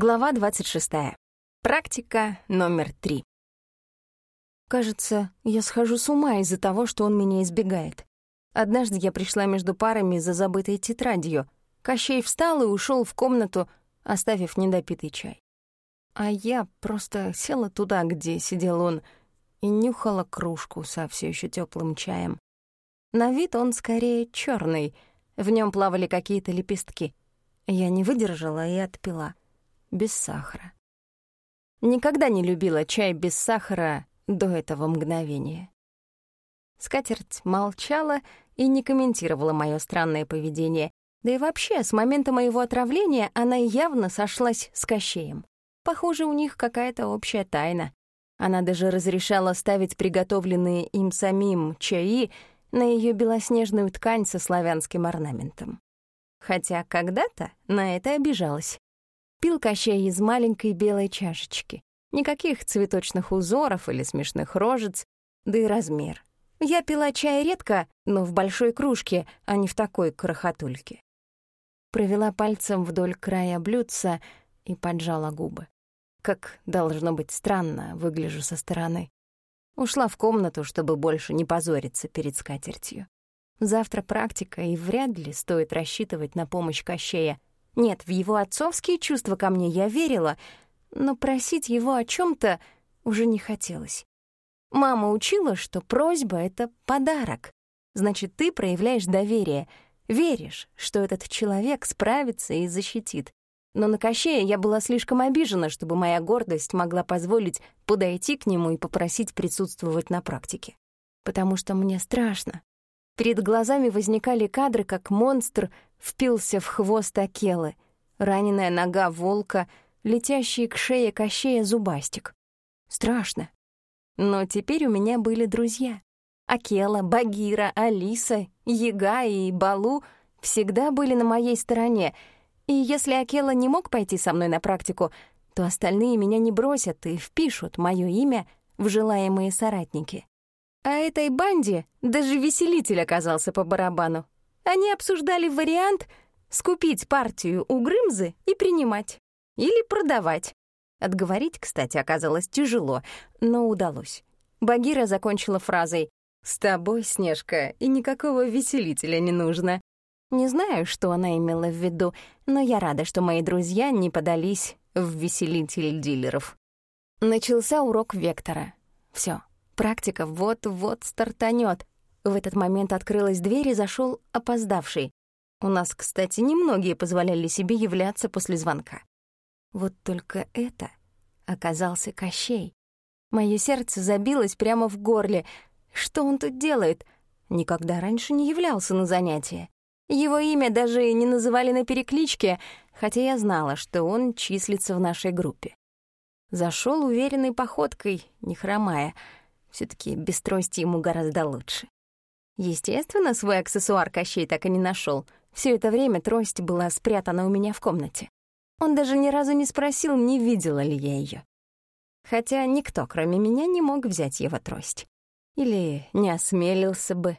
Глава 26. Практика номер три. Кажется, я схожу с ума из-за того, что он меня избегает. Однажды я пришла между парами за забытой тетрадью. Кощей встал и ушел в комнату, оставив недопитый чай. А я просто села туда, где сидел он, и нюхала кружку со все еще теплым чаем. На вид он скорее черный, в нем плавали какие-то лепестки. Я не выдержала и отпила без сахара. Никогда не любила чай без сахара до этого мгновения. Скатерть молчала и не комментировала мое странное поведение, да и вообще, с момента моего отравления она явно сошлась с Кощеем. Похоже, у них какая-то общая тайна. Она даже разрешала ставить приготовленные им самим чаи на ее белоснежную ткань со славянским орнаментом. Хотя когда-то на это обижалась. Пил Кощей из маленькой белой чашечки. Никаких цветочных узоров или смешных рожец, да и размер. Я пила чай редко, но в большой кружке, а не в такой крохотульке. Провела пальцем вдоль края блюдца и поджала губы. Как, должно быть, странно выгляжу со стороны. Ушла в комнату, чтобы больше не позориться перед скатертью. Завтра практика, и вряд ли стоит рассчитывать на помощь Кощея — нет, в его отцовские чувства ко мне я верила, но просить его о чем то уже не хотелось. Мама учила, что просьба — это подарок. Значит, ты проявляешь доверие, веришь, что этот человек справится и защитит. Но на Кощея я была слишком обижена, чтобы моя гордость могла позволить подойти к нему и попросить присутствовать на практике. Потому что мне страшно. Перед глазами возникали кадры, как монстр впился в хвост Акелы, раненая нога волка, летящий к шее Кощея зубастик. Страшно. Но теперь у меня были друзья. Акела, Багира, Алиса, Яга и Балу всегда были на моей стороне, и если Акела не мог пойти со мной на практику, то остальные меня не бросят и впишут мое имя в желаемые соратники. А этой банде даже веселитель оказался по барабану. Они обсуждали вариант скупить партию у Грымзы и принимать. Или продавать. Отговорить, кстати, оказалось тяжело, но удалось. Багира закончила фразой «С тобой, Снежка, и никакого веселителя не нужно». Не знаю, что она имела в виду, но я рада, что мои друзья не подались в веселитель дилеров. Начался урок Вектора. Все, Практика вот-вот стартанет. В этот момент открылась дверь и зашел опоздавший. У нас, кстати, немногие позволяли себе являться после звонка. Вот только это оказался Кощей. Мое сердце забилось прямо в горле. Что он тут делает? Никогда раньше не являлся на занятия. Его имя даже не называли на перекличке, хотя я знала, что он числится в нашей группе. Зашел уверенной походкой, не хромая — все таки без трости ему гораздо лучше. Естественно, свой аксессуар Кощей так и не нашел. Все это время трость была спрятана у меня в комнате. Он даже ни разу не спросил, не видела ли я ее. Хотя никто, кроме меня, не мог взять его трость. Или не осмелился бы.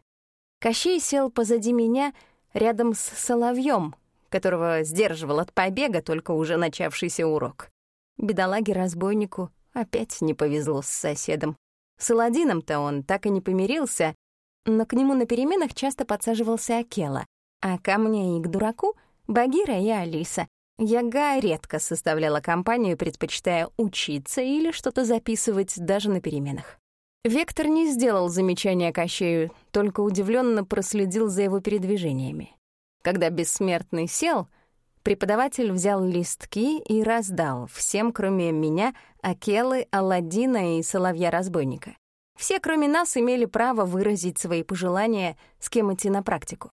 Кощей сел позади меня рядом с соловьем, которого сдерживал от побега только уже начавшийся урок. Бедолаге-разбойнику опять не повезло с соседом. С Аладдином-то он так и не помирился, но к нему на переменах часто подсаживался Акела, а ко мне и к дураку — Багира и Алиса. Яга редко составляла компанию, предпочитая учиться или что-то записывать даже на переменах. Вектор не сделал замечания Кощею, только удивленно проследил за его передвижениями. Когда бессмертный сел, преподаватель взял листки и раздал всем, кроме меня, Акелы, Аладдина и Соловья-разбойника. Все, кроме нас, имели право выразить свои пожелания, с кем идти на практику.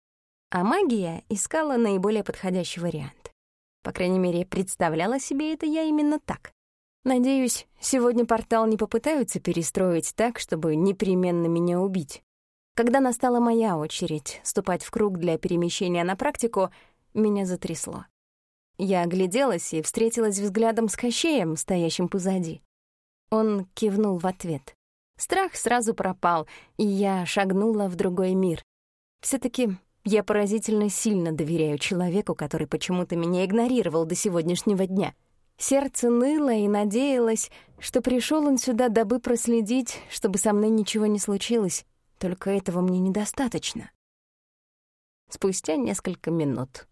А магия искала наиболее подходящий вариант. По крайней мере, представляла себе это я именно так. Надеюсь, сегодня портал не попытаются перестроить так, чтобы непременно меня убить. Когда настала моя очередь ступать в круг для перемещения на практику, меня затрясло. Я огляделась и встретилась взглядом с Кощеем, стоящим позади. Он кивнул в ответ. Страх сразу пропал, и я шагнула в другой мир. все таки я поразительно сильно доверяю человеку, который почему-то меня игнорировал до сегодняшнего дня. Сердце ныло и надеялось, что пришел он сюда, дабы проследить, чтобы со мной ничего не случилось. Только этого мне недостаточно. Спустя несколько минут.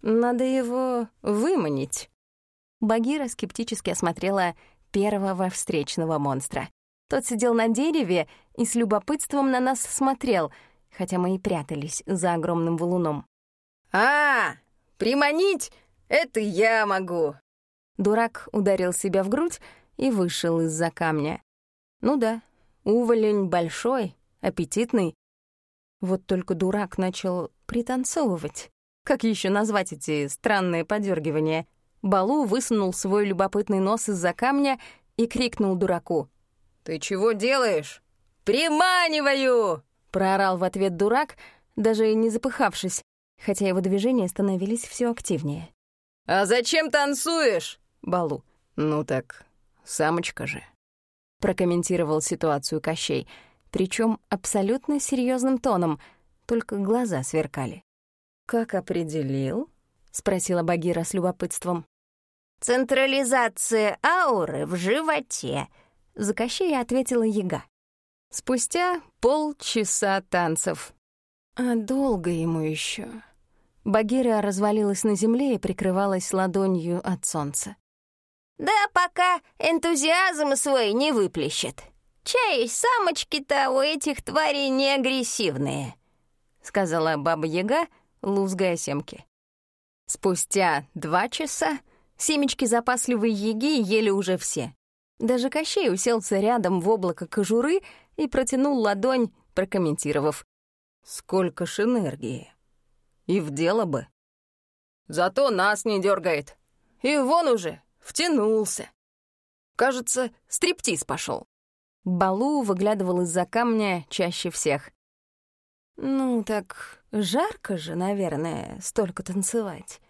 Надо его выманить. Багира скептически осмотрела первого встречного монстра. Тот сидел на дереве и с любопытством на нас смотрел, хотя мы и прятались за огромным валуном. «А, приманить — это я могу!» Дурак ударил себя в грудь и вышел из-за камня. Ну да, уволень большой, аппетитный. Вот только дурак начал пританцовывать. Как еще назвать эти странные подергивания? Балу высунул свой любопытный нос из-за камня и крикнул дураку. «Ты чего делаешь?» «Приманиваю!» — проорал в ответ дурак, даже не запыхавшись, хотя его движения становились все активнее. «А зачем танцуешь?» Балу. «Ну так, самочка же», — прокомментировал ситуацию Кощей, причем абсолютно серьезным тоном, только глаза сверкали. «Как определил?» — спросила Багира с любопытством. «Централизация ауры в животе», — за Кощея ответила яга. Спустя полчаса танцев. А долго ему еще. Багира развалилась на земле и прикрывалась ладонью от солнца. Да пока энтузиазм свой не выплещет. Чай, самочки-то у этих тварей не агрессивные», — сказала Баба-Яга, лузгая семки. Спустя два часа семечки запасливой Яги ели уже все. Даже Кощей уселся рядом в облако кожуры и протянул ладонь, прокомментировав. «Сколько ж энергии! И в дело бы!» «Зато нас не дергает. И вон уже, Втянулся. Кажется, стриптиз пошел. Балу выглядывал из-за камня чаще всех. Ну, так жарко же, наверное, столько танцевать.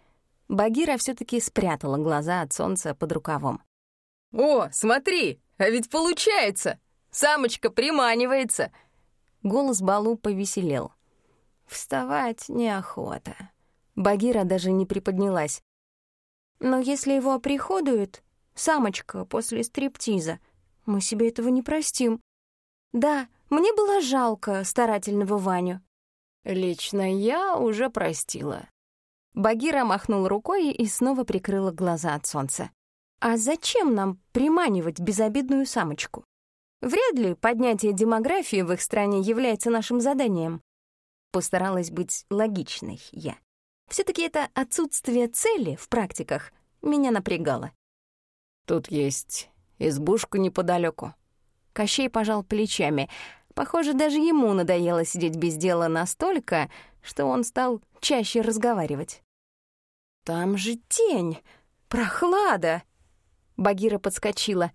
Багира все таки спрятала глаза от солнца под рукавом. «О, смотри, а ведь получается! Самочка приманивается!» Голос Балу повеселел. Вставать неохота. Багира даже не приподнялась. Но если его оприходуют, самочка после стриптиза, мы себе этого не простим. Да, мне было жалко старательного Ваню. Лично я уже простила. Багира махнул рукой и снова прикрыла глаза от солнца. А зачем нам приманивать безобидную самочку? Вряд ли поднятие демографии в их стране является нашим заданием. Постаралась быть логичной я все таки это отсутствие цели в практиках меня напрягало. «Тут есть избушка неподалеку. Кощей пожал плечами. Похоже, даже ему надоело сидеть без дела настолько, что он стал чаще разговаривать. «Там же тень! Прохлада!» Багира подскочила.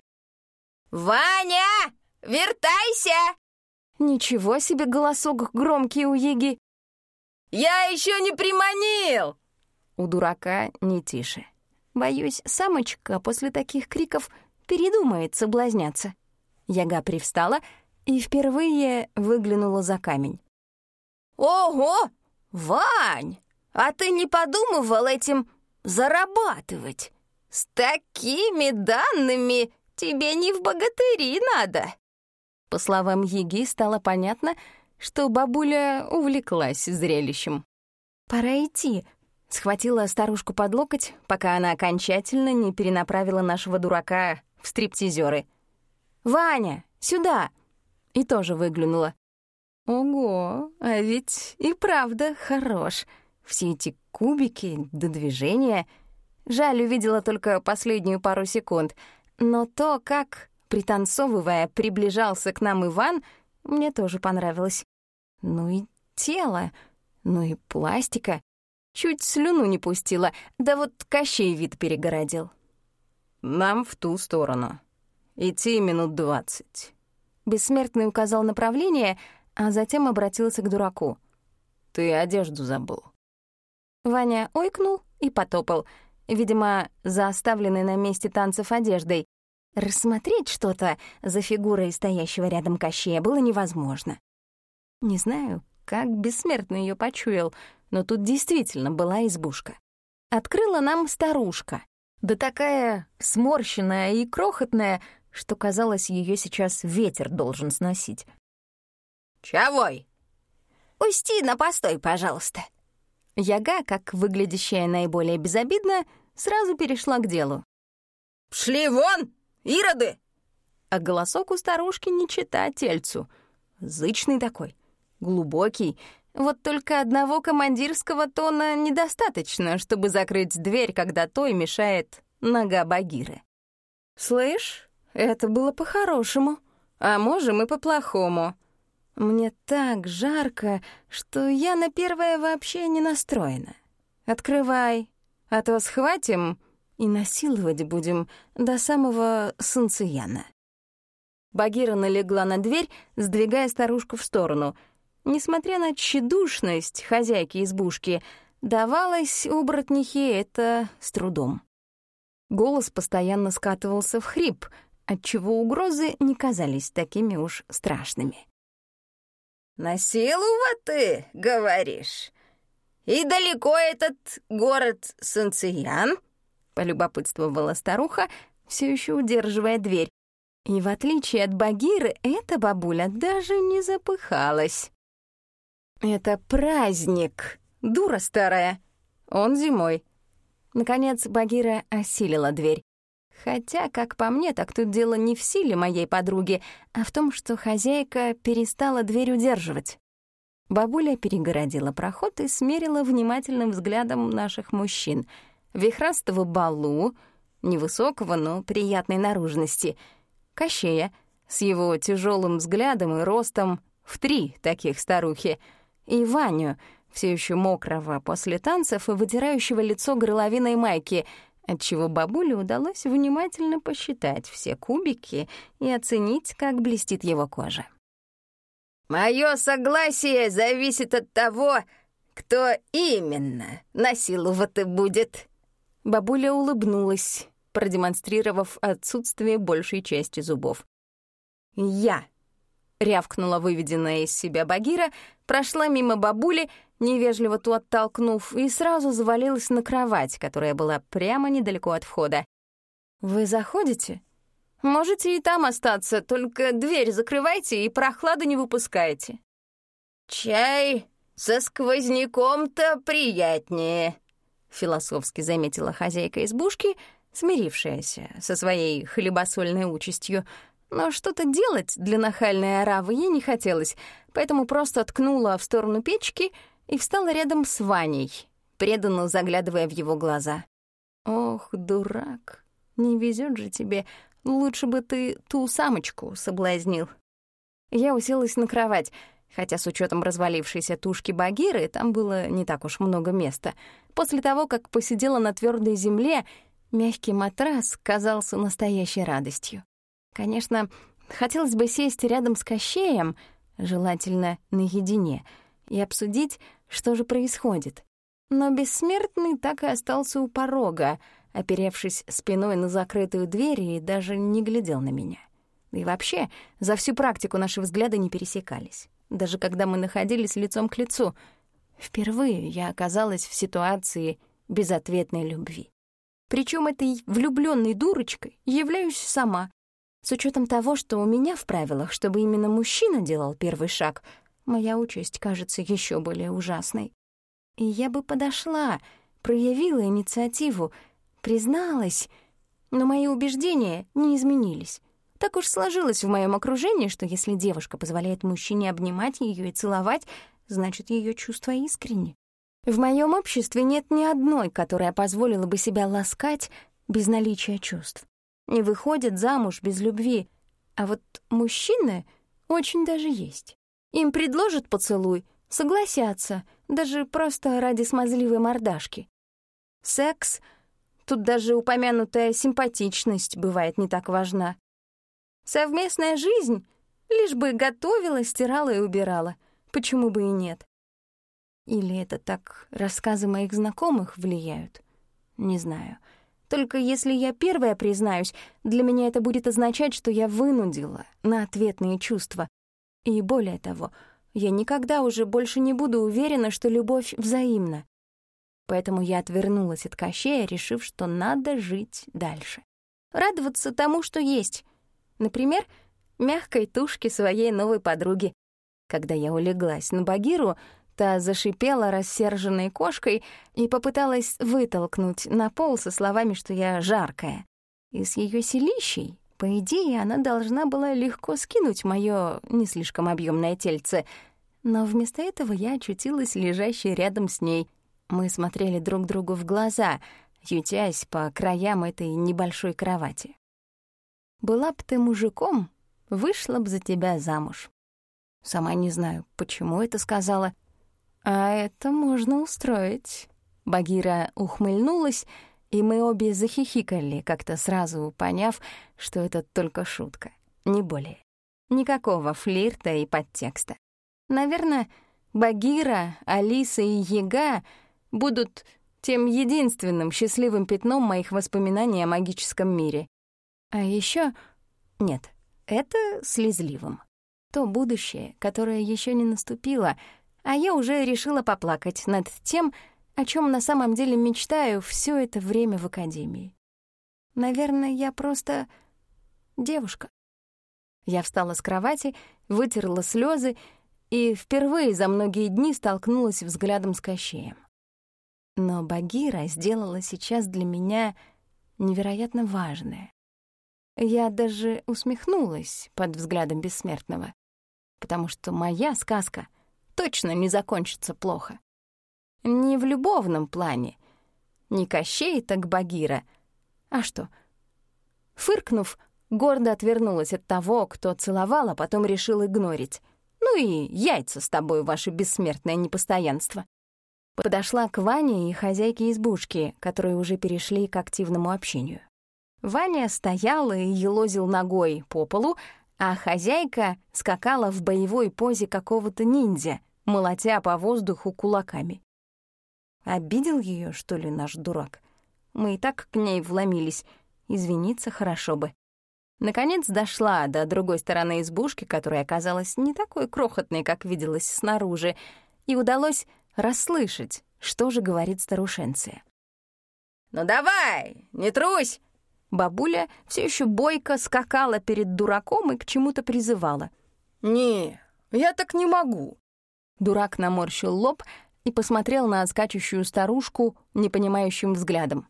«Ваня, вертайся!» Ничего себе голосок громкий у Еги. «Я еще не приманил!» У дурака не тише. Боюсь, самочка после таких криков передумает соблазняться. Яга привстала и впервые выглянула за камень. «Ого! Вань! А ты не подумывал этим зарабатывать? С такими данными тебе не в богатыри надо!» По словам Яги, стало понятно, что бабуля увлеклась зрелищем. «Пора идти», — схватила старушку под локоть, пока она окончательно не перенаправила нашего дурака в стриптизеры. «Ваня, сюда!» И тоже выглянула. «Ого, а ведь и правда хорош. Все эти кубики до движения. Жаль, увидела только последнюю пару секунд. Но то, как, пританцовывая, приближался к нам Иван — мне тоже понравилось. Ну и тело, ну и пластика. Чуть слюну не пустила, да вот Кощей вид перегородил. «Нам в ту сторону. Идти минут двадцать». Бессмертный указал направление, а затем обратился к дураку. «Ты одежду забыл». Ваня ойкнул и потопал, видимо, за оставленной на месте танцев одеждой, Рассмотреть что-то за фигурой стоящего рядом Кощея было невозможно. Не знаю, как бессмертно ее почуял, но тут действительно была избушка. Открыла нам старушка. Да такая сморщенная и крохотная, что, казалось, ее сейчас ветер должен сносить. «Чавой?» «Пусти на постой, пожалуйста». Яга, как выглядящая наиболее безобидно, сразу перешла к делу. «Шли вон, ироды!» А голосок у старушки не чита тельцу. Зычный такой, глубокий. Вот только одного командирского тона недостаточно, чтобы закрыть дверь, когда той мешает нога Багиры. «Слышь, это было по-хорошему, а можем и по-плохому. Мне так жарко, что я на первое вообще не настроена. Открывай, а то схватим и насиловать будем до самого Санцияна». Багира налегла на дверь, сдвигая старушку в сторону. Несмотря на тщедушность хозяйки избушки, давалось оборотнихе это с трудом. Голос постоянно скатывался в хрип, отчего угрозы не казались такими уж страшными. «Насилова ты, говоришь? И далеко этот город Санциян?» — полюбопытствовала старуха, все еще удерживая дверь, и в отличие от Багиры, эта бабуля даже не запыхалась. «Это праздник, дура старая. Он зимой». Наконец Багира осилила дверь. Хотя, как по мне, так тут дело не в силе моей подруги, а в том, что хозяйка перестала дверь удерживать. Бабуля перегородила проход и смерила внимательным взглядом наших мужчин. Вихрастого Балу, невысокого, но приятной наружности — Кощея с его тяжелым взглядом и ростом в три таких старухи, и Ваню, все еще мокрого после танцев и вытирающего лицо горловиной майки, отчего бабуле удалось внимательно посчитать все кубики и оценить, как блестит его кожа. «Моё согласие зависит от того, кто именно насиловать будет». Бабуля улыбнулась, продемонстрировав отсутствие большей части зубов. «Я!» — рявкнула выведенная из себя Багира, прошла мимо бабули, невежливо ту оттолкнув, и сразу завалилась на кровать, которая была прямо недалеко от входа. «Вы заходите? Можете и там остаться, только дверь закрывайте и прохладу не выпускайте». «Чай со сквозняком-то приятнее», — философски заметила хозяйка избушки — смирившаяся со своей хлебосольной участью. Но что-то делать для нахальной оравы ей не хотелось, поэтому просто ткнула в сторону печки и встала рядом с Ваней, преданно заглядывая в его глаза. «Ох, дурак, не везет же тебе. Лучше бы ты ту самочку соблазнил». Я уселась на кровать, хотя с учетом развалившейся тушки Багиры там было не так уж много места. После того, как посидела на твердой земле Мягкий матрас казался настоящей радостью. Конечно, хотелось бы сесть рядом с Кощеем, желательно наедине, и обсудить, что же происходит. Но бессмертный так и остался у порога, оперевшись спиной на закрытую дверь и даже не глядел на меня. И вообще, за всю практику наши взгляды не пересекались. Даже когда мы находились лицом к лицу, впервые я оказалась в ситуации безответной любви. Причем этой влюбленной дурочкой являюсь сама. С учетом того, что у меня в правилах, чтобы именно мужчина делал первый шаг, моя участь кажется еще более ужасной. И я бы подошла, проявила инициативу, призналась, но мои убеждения не изменились. Так уж сложилось в моем окружении, что если девушка позволяет мужчине обнимать ее и целовать, значит, ее чувства искренни. В моем обществе нет ни одной, которая позволила бы себя ласкать без наличия чувств. Не выходит замуж без любви. А вот мужчины очень даже есть. Им предложат поцелуй, согласятся, даже просто ради смазливой мордашки. Секс, тут даже упомянутая симпатичность бывает не так важна. Совместная жизнь, лишь бы готовила, стирала и убирала. Почему бы и нет? Или это так рассказы моих знакомых влияют? Не знаю. Только если я первая признаюсь, для меня это будет означать, что я вынудила на ответные чувства. И более того, я никогда уже больше не буду уверена, что любовь взаимна. Поэтому я отвернулась от Кощея, решив, что надо жить дальше. Радоваться тому, что есть. Например, мягкой тушке своей новой подруги. Когда я улеглась на Багиру, та зашипела рассерженной кошкой и попыталась вытолкнуть на пол со словами, что я жаркая. И с ее селищей, по идее, она должна была легко скинуть моё не слишком объемное тельце, но вместо этого я очутилась лежащей рядом с ней. Мы смотрели друг другу в глаза, ютясь по краям этой небольшой кровати. «Была б ты мужиком, вышла б за тебя замуж». Сама не знаю, почему это сказала. «А это можно устроить». Багира ухмыльнулась, и мы обе захихикали, как-то сразу поняв, что это только шутка, не более. Никакого флирта и подтекста. Наверное, Багира, Алиса и Яга будут тем единственным счастливым пятном моих воспоминаний о магическом мире. А еще Нет, это слезливым. То будущее, которое еще не наступило, а я уже решила поплакать над тем, о чем на самом деле мечтаю все это время в академии. Наверное, я просто девушка. Я встала с кровати, вытерла слезы и впервые за многие дни столкнулась взглядом с Кощеем. Но Багира сделала сейчас для меня невероятно важное. Я даже усмехнулась под взглядом бессмертного, потому что моя сказка точно не закончится плохо. Не в любовном плане, не Кощей, так Багира. А что? Фыркнув, гордо отвернулась от того, кто целовал, а потом решил игнорить — ну и яйца с тобой, ваше бессмертное непостоянство. Подошла к Ване и хозяйке избушки, которые уже перешли к активному общению. Ваня стоял и елозил ногой по полу, а хозяйка скакала в боевой позе какого-то ниндзя, молотя по воздуху кулаками. Обидел ее, что ли, наш дурак? Мы и так к ней вломились. Извиниться хорошо бы. Наконец дошла до другой стороны избушки, которая оказалась не такой крохотной, как виделась снаружи, и удалось расслышать, что же говорит старушенция. «Ну давай, не трусь!» Бабуля все еще бойко скакала перед дураком и к чему-то призывала. «Не, я так не могу». Дурак наморщил лоб и посмотрел на скачущую старушку непонимающим взглядом.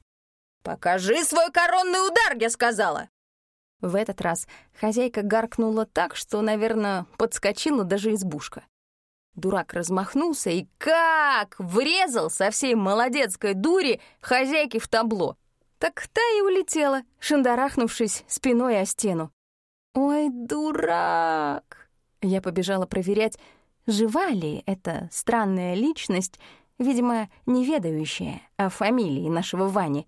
«Покажи свой коронный удар, я сказала!» В этот раз хозяйка гаркнула так, что, наверное, подскочила даже избушка. Дурак размахнулся и как врезал со всей молодецкой дури хозяйки в табло. Так та и улетела, шандарахнувшись спиной о стену. «Ой, дурак!» Я побежала проверять, жива ли эта странная личность, видимо, неведающая о фамилии нашего Вани.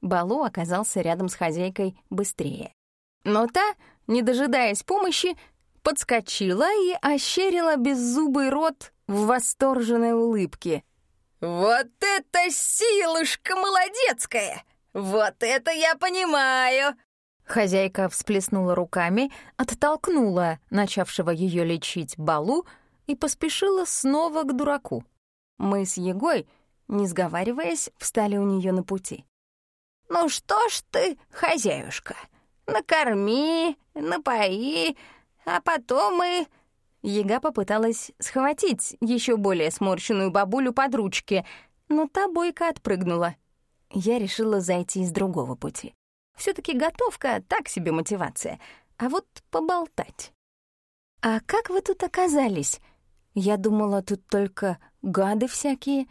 Балу оказался рядом с хозяйкой быстрее. Но та, не дожидаясь помощи, подскочила и ощерила беззубый рот в восторженной улыбке. «Вот это силушка молодецкая! Вот это я понимаю!» Хозяйка всплеснула руками, оттолкнула начавшего ее лечить балу и поспешила снова к дураку. Мы с Егой, не сговариваясь, встали у нее на пути. «Ну что ж ты, хозяюшка, накорми, напои, а потом и...» Ега попыталась схватить еще более сморщенную бабулю под ручки, но та бойко отпрыгнула. Я решила зайти с другого пути. все таки готовка — так себе мотивация, а вот поболтать. «А как вы тут оказались?» Я думала, тут только гады всякие.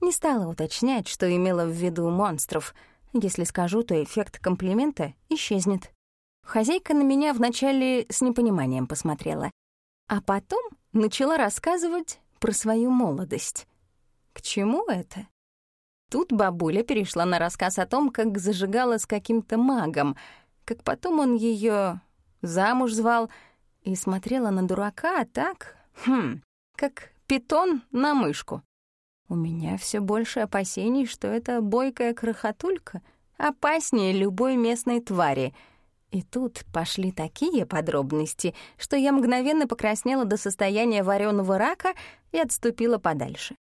Не стала уточнять, что имела в виду монстров. Если скажу, то эффект комплимента исчезнет. Хозяйка на меня вначале с непониманием посмотрела, а потом начала рассказывать про свою молодость. К чему это? Тут бабуля перешла на рассказ о том, как зажигала с каким-то магом, как потом он ее замуж звал, и смотрела на дурака так, хм, как питон на мышку. У меня все больше опасений, что эта бойкая крохотулька опаснее любой местной твари — и тут пошли такие подробности, что я мгновенно покраснела до состояния вареного рака и отступила подальше.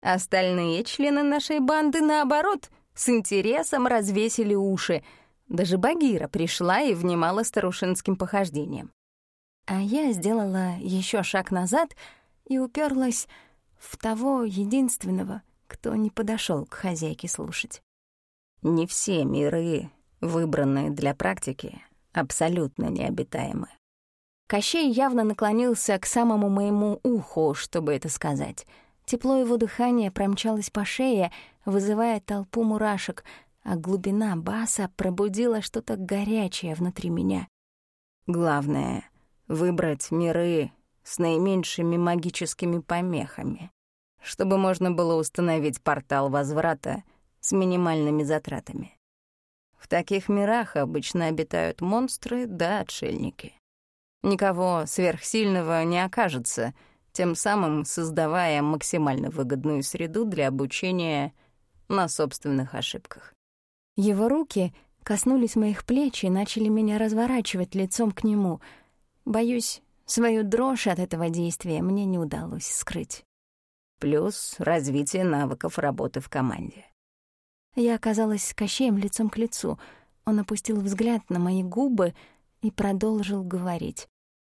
Остальные члены нашей банды, наоборот, с интересом развесили уши. Даже Багира пришла и внимала старушинским похождениям. А я сделала еще шаг назад и уперлась в того единственного, кто не подошел к хозяйке слушать. Не все миры, выбранные для практики, абсолютно необитаемы. Кощей явно наклонился к самому моему уху, чтобы это сказать. Тепло его дыхания промчалось по шее, вызывая толпу мурашек, а глубина баса пробудила что-то горячее внутри меня. Главное — выбрать миры с наименьшими магическими помехами, чтобы можно было установить портал возврата с минимальными затратами. В таких мирах обычно обитают монстры да отшельники. Никого сверхсильного не окажется, тем самым создавая максимально выгодную среду для обучения на собственных ошибках. Его руки коснулись моих плеч и начали меня разворачивать лицом к нему. Боюсь, свою дрожь от этого действия мне не удалось скрыть. Плюс развитие навыков работы в команде. Я оказалась с Кощеем лицом к лицу. Он опустил взгляд на мои губы — и продолжил говорить.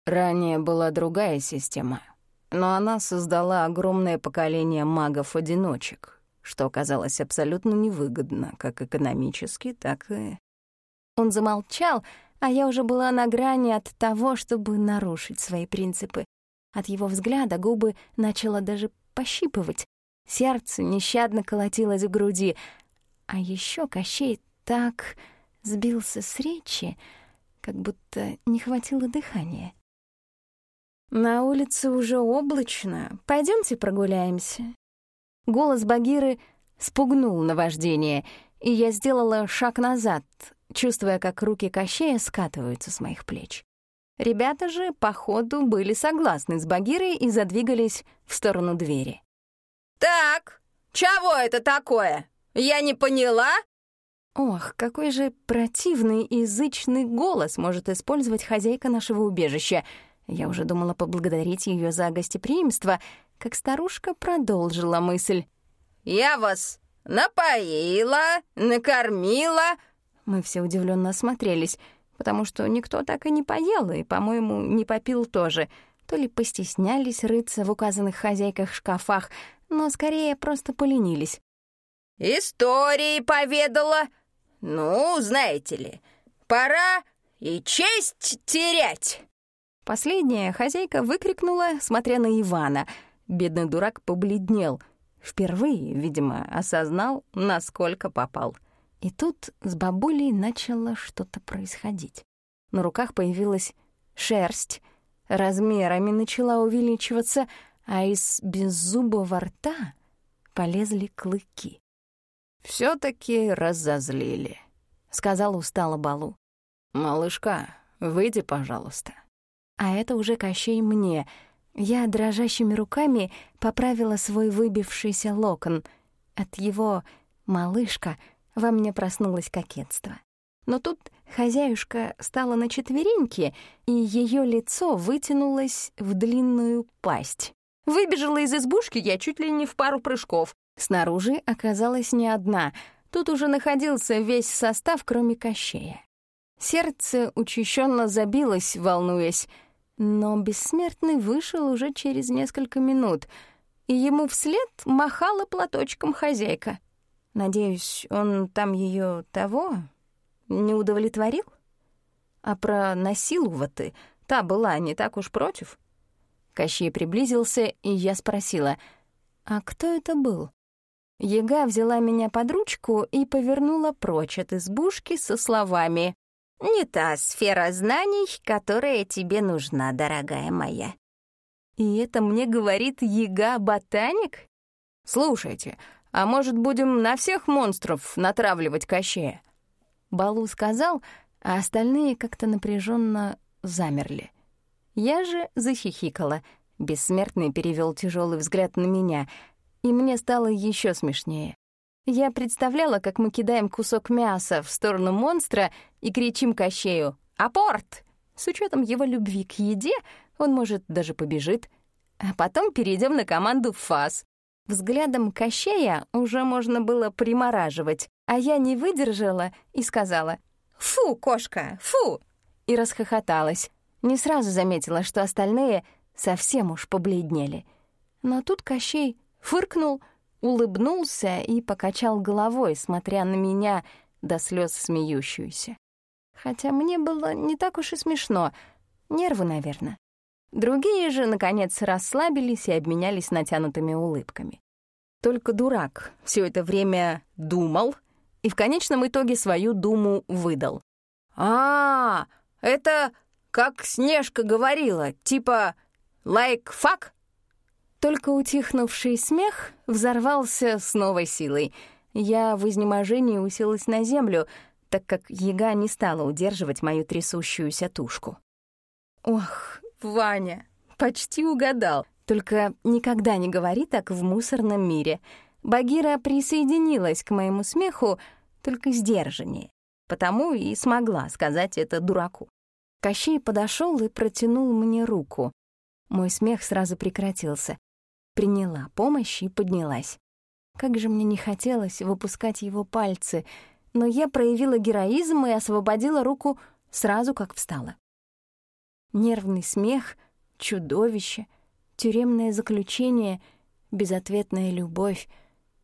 Ранее была другая система, но она создала огромное поколение магов-одиночек, что оказалось абсолютно невыгодно как экономически, так и... Он замолчал, а я уже была на грани от того, чтобы нарушить свои принципы. От его взгляда губы начало даже пощипывать. Сердце нещадно колотилось в груди. А еще Кощей так сбился с речи, как будто не хватило дыхания. «На улице уже облачно. Пойдемте прогуляемся». Голос Багиры спугнул наваждение, и я сделала шаг назад, чувствуя, как руки Кощея скатываются с моих плеч. Ребята же, походу, были согласны с Багирой и задвигались в сторону двери. «Так, чего это такое? Я не поняла?» Ох, какой же противный и язычный голос может использовать хозяйка нашего убежища. Я уже думала поблагодарить ее за гостеприимство, как старушка продолжила мысль. «Я вас напоила, накормила». Мы все удивленно осмотрелись, потому что никто так и не поел, и, по-моему, не попил тоже. То ли постеснялись рыться в указанных хозяйках шкафах, но скорее просто поленились. «Истории поведала», «Ну, знаете ли, пора и честь терять!» Последняя хозяйка выкрикнула, смотря на Ивана. Бедный дурак побледнел. Впервые, видимо, осознал, насколько попал. И тут с бабулей начало что-то происходить. На руках появилась шерсть, размерами начала увеличиваться, а из беззубого рта полезли клыки все таки разозлили», — сказал устало Балу. «Малышка, выйди, пожалуйста». А это уже Кощей мне. Я дрожащими руками поправила свой выбившийся локон. От его «малышка» во мне проснулось кокетство. Но тут хозяюшка стала на четвереньки, и ее лицо вытянулось в длинную пасть. Выбежала из избушки я чуть ли не в пару прыжков. Снаружи оказалась не одна. Тут уже находился весь состав, кроме Кощея. Сердце учащенно забилось, волнуясь. Но бессмертный вышел уже через несколько минут, и ему вслед махала платочком хозяйка. Надеюсь, он там ее того не удовлетворил? А про насилувати та была не так уж против. Кощей приблизился, и я спросила, «А кто это был?» Ега взяла меня под ручку и повернула прочь от избушки со словами «Не та сфера знаний, которая тебе нужна, дорогая моя». И это мне говорит Ега-ботаник? Слушайте, а может, будем на всех монстров натравливать Кощея? Балу сказал, а остальные как-то напряженно замерли. Я же захихикала. Бессмертный перевел тяжелый взгляд на меня — и мне стало еще смешнее. Я представляла, как мы кидаем кусок мяса в сторону монстра и кричим Кощею «Апорт!». С учетом его любви к еде он, может, даже побежит. А потом перейдем на команду «Фас». Взглядом Кощея уже можно было примораживать, а я не выдержала и сказала «Фу, кошка, фу!» и расхохоталась. Не сразу заметила, что остальные совсем уж побледнели. Но тут Кощей фыркнул, улыбнулся и покачал головой, смотря на меня до слез смеющуюся. Хотя мне было не так уж и смешно, нервы, наверное. Другие же, наконец, расслабились и обменялись натянутыми улыбками. Только дурак все это время думал и в конечном итоге свою думу выдал. «А, это как Снежка говорила, типа «like fuck»?» Только утихнувший смех взорвался с новой силой. Я в изнеможении уселась на землю, так как яга не стала удерживать мою трясущуюся тушку. «Ох, Ваня, почти угадал. Только никогда не говори так в мусорном мире. Багира присоединилась к моему смеху, только сдержаннее. Потому и смогла сказать это дураку. Кощей подошел и протянул мне руку. Мой смех сразу прекратился. Приняла помощь и поднялась. Как же мне не хотелось выпускать его пальцы, но я проявила героизм и освободила руку сразу, как встала. Нервный смех, чудовище, тюремное заключение, безответная любовь,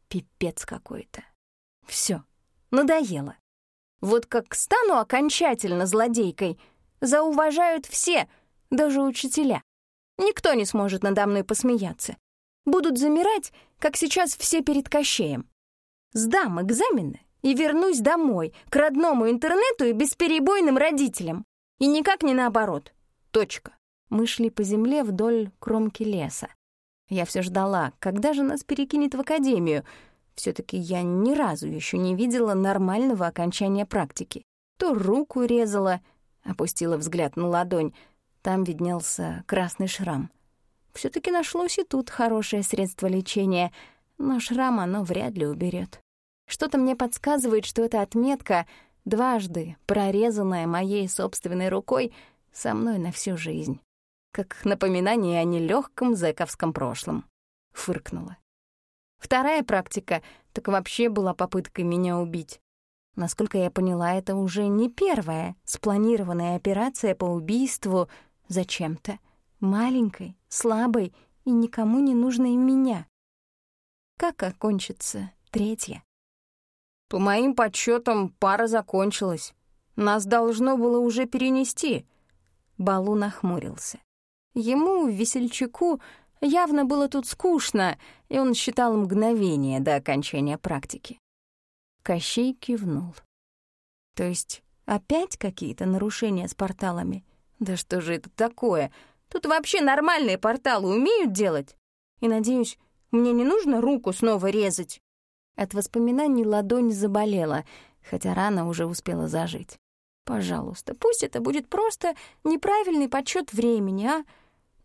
пипец какой-то. Все, надоело. Вот как стану окончательно злодейкой, зауважают все, даже учителя. Никто не сможет надо мной посмеяться. Будут замирать, как сейчас все перед Кощеем. Сдам экзамены и вернусь домой, к родному интернету и бесперебойным родителям. И никак не наоборот. Точка. Мы шли по земле вдоль кромки леса. Я все ждала, когда же нас перекинет в академию. все таки я ни разу еще не видела нормального окончания практики. То руку резала, опустила взгляд на ладонь, там виднелся красный шрам. все таки нашлось и тут хорошее средство лечения, но шрам оно вряд ли уберет. Что-то мне подсказывает, что эта отметка, дважды прорезанная моей собственной рукой, со мной на всю жизнь. Как напоминание о нелегком зэковском прошлом. Фыркнула. Вторая практика так вообще была попыткой меня убить. Насколько я поняла, это уже не первая спланированная операция по убийству зачем-то. Маленькой, слабой и никому не нужной меня. Как окончится третья? По моим подсчетам, пара закончилась. Нас должно было уже перенести. Балу нахмурился. Ему, весельчаку, явно было тут скучно, и он считал мгновение до окончания практики. Кощей кивнул. То есть опять какие-то нарушения с порталами? Да что же это такое? Тут вообще нормальные порталы умеют делать? И, надеюсь, мне не нужно руку снова резать? От воспоминаний ладонь заболела, хотя рана уже успела зажить. Пожалуйста, пусть это будет просто неправильный подсчет времени, а?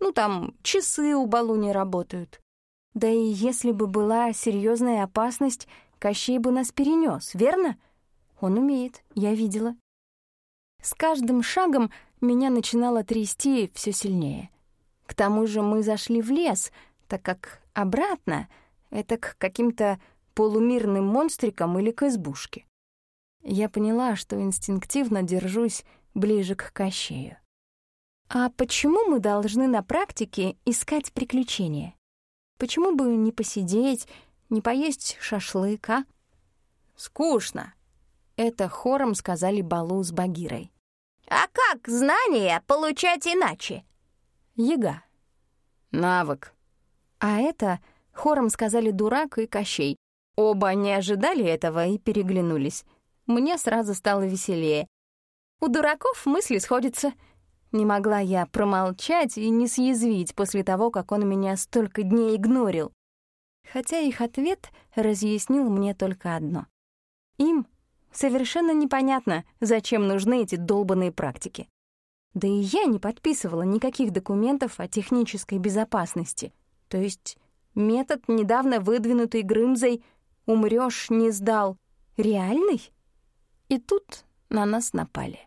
Ну, там, часы у Балу не работают. Да и если бы была серьезная опасность, Кощей бы нас перенес, верно? Он умеет, я видела. С каждым шагом меня начинало трясти все сильнее. К тому же мы зашли в лес, так как обратно — это к каким-то полумирным монстрикам или к избушке я поняла, что инстинктивно держусь ближе к Кощею. А почему мы должны на практике искать приключения? Почему бы не посидеть, не поесть шашлык, а? Скучно. Это хором сказали Балу с Багирой. А как знания получать иначе? Яга. Навык. А это хором сказали Дурак и Кощей. Оба не ожидали этого и переглянулись мне сразу стало веселее. У дураков мысли сходятся. Не могла я промолчать и не съязвить после того, как он меня столько дней игнорил. Хотя их ответ разъяснил мне только одно. Им совершенно непонятно, зачем нужны эти долбанные практики. Да и я не подписывала никаких документов о технической безопасности. То есть метод, недавно выдвинутый Грымзой «умрёшь, не сдал» реальный? И тут на нас напали.